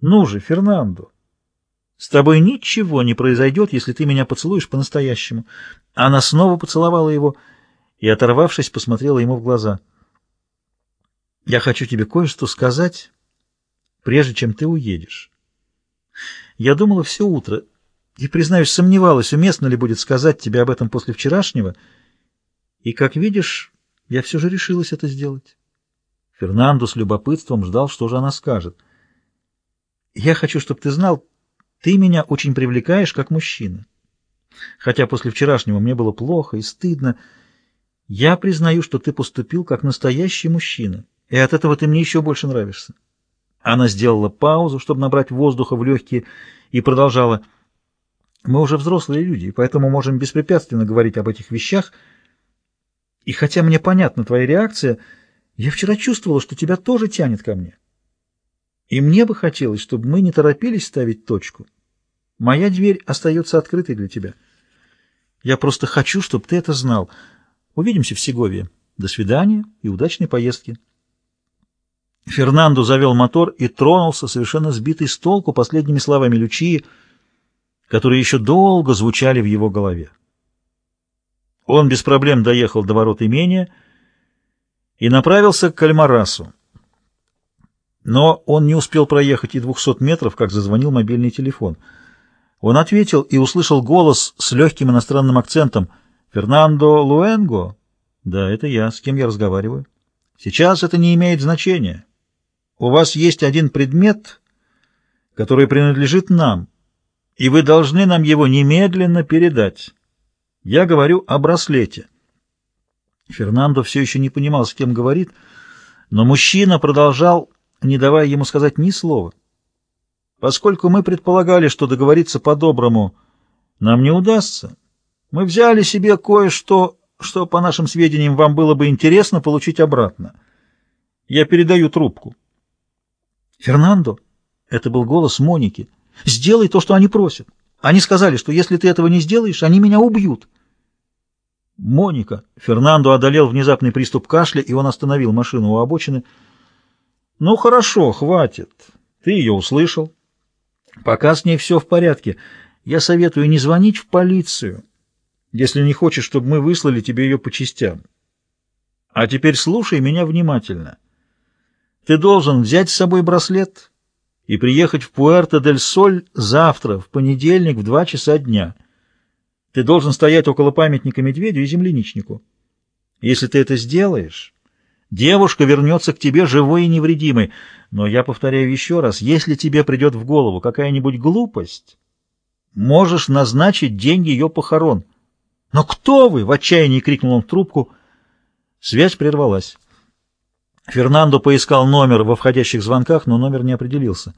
Ну же, Фернандо, с тобой ничего не произойдет, если ты меня поцелуешь по-настоящему. Она снова поцеловала его и, оторвавшись, посмотрела ему в глаза. Я хочу тебе кое-что сказать, прежде чем ты уедешь. Я думала все утро и, признаюсь, сомневалась, уместно ли будет сказать тебе об этом после вчерашнего, и, как видишь, я все же решилась это сделать. Фернандо с любопытством ждал, что же она скажет. Я хочу, чтобы ты знал, ты меня очень привлекаешь как мужчина. Хотя после вчерашнего мне было плохо и стыдно, я признаю, что ты поступил как настоящий мужчина, и от этого ты мне еще больше нравишься. Она сделала паузу, чтобы набрать воздуха в легкие, и продолжала. Мы уже взрослые люди, поэтому можем беспрепятственно говорить об этих вещах. И хотя мне понятна твоя реакция, я вчера чувствовала, что тебя тоже тянет ко мне. И мне бы хотелось, чтобы мы не торопились ставить точку. Моя дверь остается открытой для тебя. Я просто хочу, чтобы ты это знал. Увидимся в Сеговии. До свидания и удачной поездки. Фернандо завел мотор и тронулся, совершенно сбитый с толку последними словами Лючии, которые еще долго звучали в его голове. Он без проблем доехал до ворот имения и направился к Кальмарасу. Но он не успел проехать и двухсот метров, как зазвонил мобильный телефон. Он ответил и услышал голос с легким иностранным акцентом. «Фернандо Луэнго?» «Да, это я. С кем я разговариваю?» «Сейчас это не имеет значения. У вас есть один предмет, который принадлежит нам, и вы должны нам его немедленно передать. Я говорю о браслете. Фернандо все еще не понимал, с кем говорит, но мужчина продолжал, не давая ему сказать ни слова. Поскольку мы предполагали, что договориться по-доброму нам не удастся, мы взяли себе кое-что, что, по нашим сведениям, вам было бы интересно получить обратно. Я передаю трубку. «Фернандо!» — это был голос Моники. «Сделай то, что они просят. Они сказали, что если ты этого не сделаешь, они меня убьют». «Моника!» — Фернандо одолел внезапный приступ кашля, и он остановил машину у обочины. «Ну, хорошо, хватит. Ты ее услышал. Пока с ней все в порядке. Я советую не звонить в полицию, если не хочешь, чтобы мы выслали тебе ее по частям. А теперь слушай меня внимательно». Ты должен взять с собой браслет и приехать в Пуэрто-дель-Соль завтра, в понедельник, в два часа дня. Ты должен стоять около памятника медведю и земляничнику. Если ты это сделаешь, девушка вернется к тебе живой и невредимой. Но я повторяю еще раз, если тебе придет в голову какая-нибудь глупость, можешь назначить день ее похорон. «Но кто вы?» — в отчаянии крикнул он в трубку. Связь прервалась. Фернандо поискал номер во входящих звонках, но номер не определился.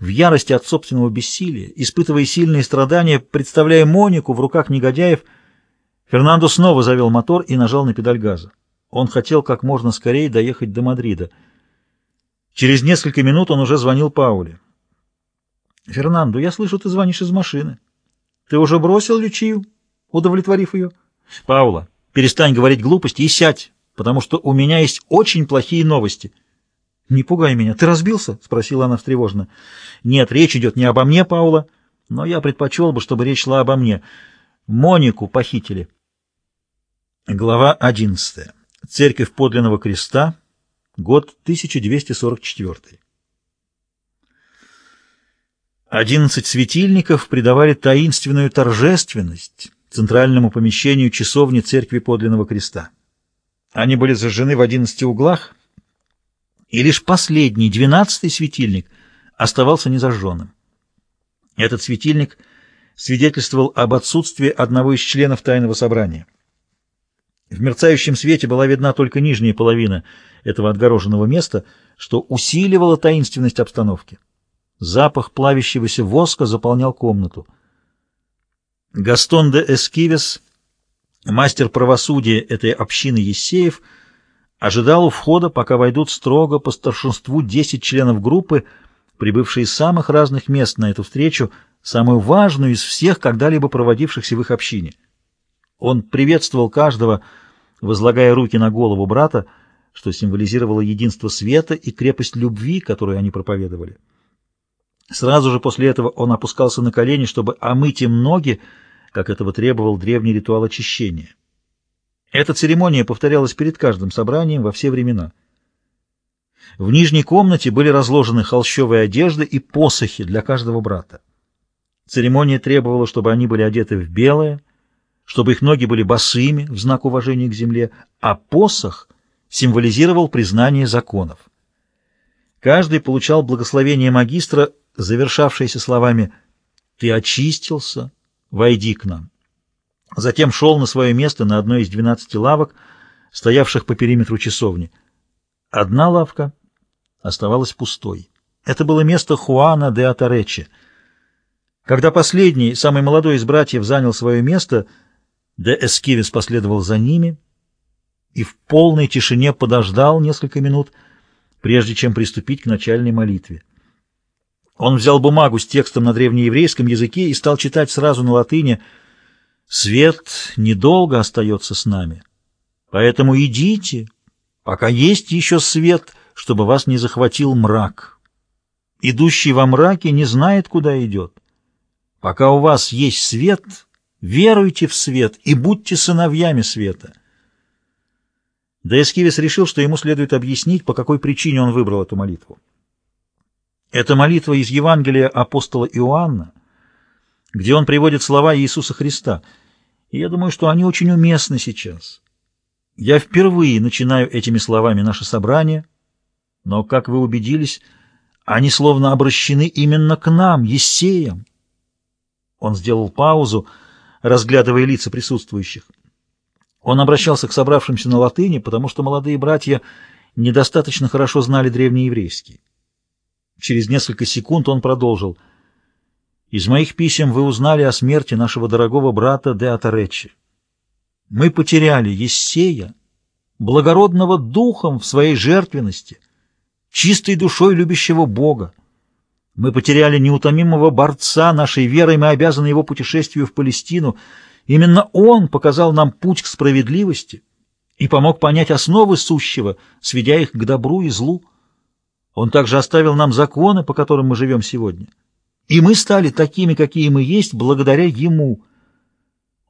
В ярости от собственного бессилия, испытывая сильные страдания, представляя Монику в руках негодяев, Фернандо снова завел мотор и нажал на педаль газа. Он хотел как можно скорее доехать до Мадрида. Через несколько минут он уже звонил Пауле. «Фернандо, я слышу, ты звонишь из машины. Ты уже бросил Лючию, удовлетворив ее?» «Паула, перестань говорить глупости и сядь потому что у меня есть очень плохие новости. — Не пугай меня. Ты разбился? — спросила она встревоженно. — Нет, речь идет не обо мне, Паула, но я предпочел бы, чтобы речь шла обо мне. Монику похитили. Глава одиннадцатая. Церковь подлинного креста. Год 1244. Одиннадцать светильников придавали таинственную торжественность центральному помещению часовни церкви подлинного креста. Они были зажжены в одиннадцати углах, и лишь последний, двенадцатый светильник оставался незажженным. Этот светильник свидетельствовал об отсутствии одного из членов тайного собрания. В мерцающем свете была видна только нижняя половина этого отгороженного места, что усиливало таинственность обстановки. Запах плавящегося воска заполнял комнату. Гастон де Эскивес Мастер правосудия этой общины Ессеев ожидал у входа, пока войдут строго по старшинству 10 членов группы, прибывшие из самых разных мест на эту встречу, самую важную из всех, когда-либо проводившихся в их общине. Он приветствовал каждого, возлагая руки на голову брата, что символизировало единство света и крепость любви, которую они проповедовали. Сразу же после этого он опускался на колени, чтобы омыть им ноги, как этого требовал древний ритуал очищения. Эта церемония повторялась перед каждым собранием во все времена. В нижней комнате были разложены холщовые одежды и посохи для каждого брата. Церемония требовала, чтобы они были одеты в белое, чтобы их ноги были босыми в знак уважения к земле, а посох символизировал признание законов. Каждый получал благословение магистра, завершавшееся словами «Ты очистился, войди к нам». Затем шел на свое место на одной из двенадцати лавок, стоявших по периметру часовни. Одна лавка оставалась пустой. Это было место Хуана де Атаречи. Когда последний, самый молодой из братьев, занял свое место, де Эскивис последовал за ними и в полной тишине подождал несколько минут, прежде чем приступить к начальной молитве. Он взял бумагу с текстом на древнееврейском языке и стал читать сразу на латыни «Свет недолго остается с нами, поэтому идите, пока есть еще свет, чтобы вас не захватил мрак. Идущий во мраке не знает, куда идет. Пока у вас есть свет, веруйте в свет и будьте сыновьями света». Деэскивис решил, что ему следует объяснить, по какой причине он выбрал эту молитву. Это молитва из Евангелия апостола Иоанна, где он приводит слова Иисуса Христа. И я думаю, что они очень уместны сейчас. Я впервые начинаю этими словами наше собрание, но, как вы убедились, они словно обращены именно к нам, Ессеям. Он сделал паузу, разглядывая лица присутствующих. Он обращался к собравшимся на латыни, потому что молодые братья недостаточно хорошо знали древнееврейский. Через несколько секунд он продолжил. «Из моих писем вы узнали о смерти нашего дорогого брата де Атаречи. Мы потеряли Ессея, благородного духом в своей жертвенности, чистой душой любящего Бога. Мы потеряли неутомимого борца нашей верой, мы обязаны его путешествию в Палестину. Именно он показал нам путь к справедливости и помог понять основы сущего, сведя их к добру и злу. Он также оставил нам законы, по которым мы живем сегодня. И мы стали такими, какие мы есть, благодаря Ему.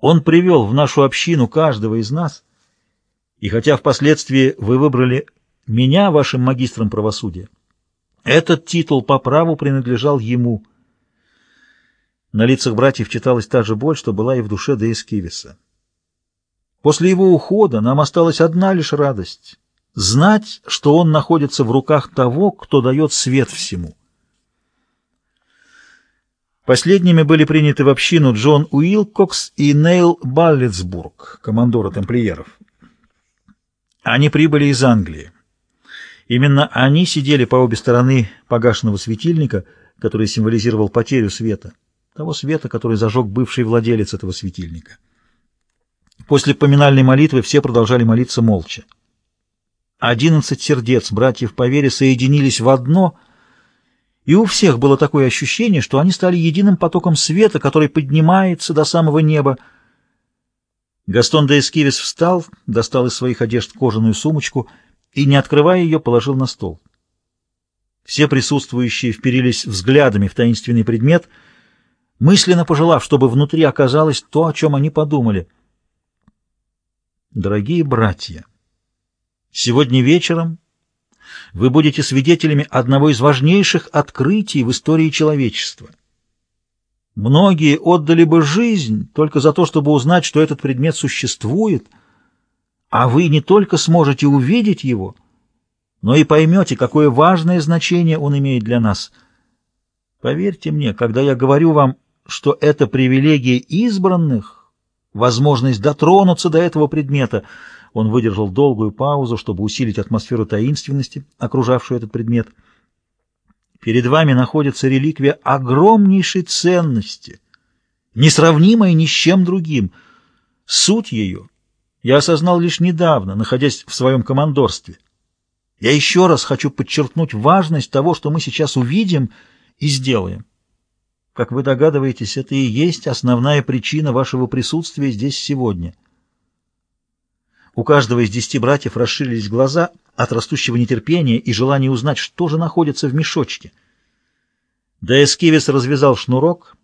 Он привел в нашу общину каждого из нас. И хотя впоследствии вы выбрали меня вашим магистром правосудия, этот титул по праву принадлежал Ему. На лицах братьев читалась та же боль, что была и в душе Деискивиса. После его ухода нам осталась одна лишь радость — знать, что он находится в руках того, кто дает свет всему. Последними были приняты в общину Джон Уилкокс и Нейл Баллетсбург, командора тамплиеров. Они прибыли из Англии. Именно они сидели по обе стороны погашенного светильника, который символизировал потерю света, того света, который зажег бывший владелец этого светильника. После поминальной молитвы все продолжали молиться молча. Одиннадцать сердец братьев по вере соединились в одно, и у всех было такое ощущение, что они стали единым потоком света, который поднимается до самого неба. Гастон де Эскивис встал, достал из своих одежд кожаную сумочку и, не открывая ее, положил на стол. Все присутствующие вперились взглядами в таинственный предмет, мысленно пожелав, чтобы внутри оказалось то, о чем они подумали. Дорогие братья! Сегодня вечером вы будете свидетелями одного из важнейших открытий в истории человечества. Многие отдали бы жизнь только за то, чтобы узнать, что этот предмет существует, а вы не только сможете увидеть его, но и поймете, какое важное значение он имеет для нас. Поверьте мне, когда я говорю вам, что это привилегия избранных, возможность дотронуться до этого предмета — он выдержал долгую паузу, чтобы усилить атмосферу таинственности, окружавшую этот предмет. Перед вами находится реликвия огромнейшей ценности, несравнимая ни с чем другим. Суть ее я осознал лишь недавно, находясь в своем командорстве. Я еще раз хочу подчеркнуть важность того, что мы сейчас увидим и сделаем. Как вы догадываетесь, это и есть основная причина вашего присутствия здесь сегодня — у каждого из десяти братьев расширились глаза от растущего нетерпения и желания узнать, что же находится в мешочке. Деэскивис развязал шнурок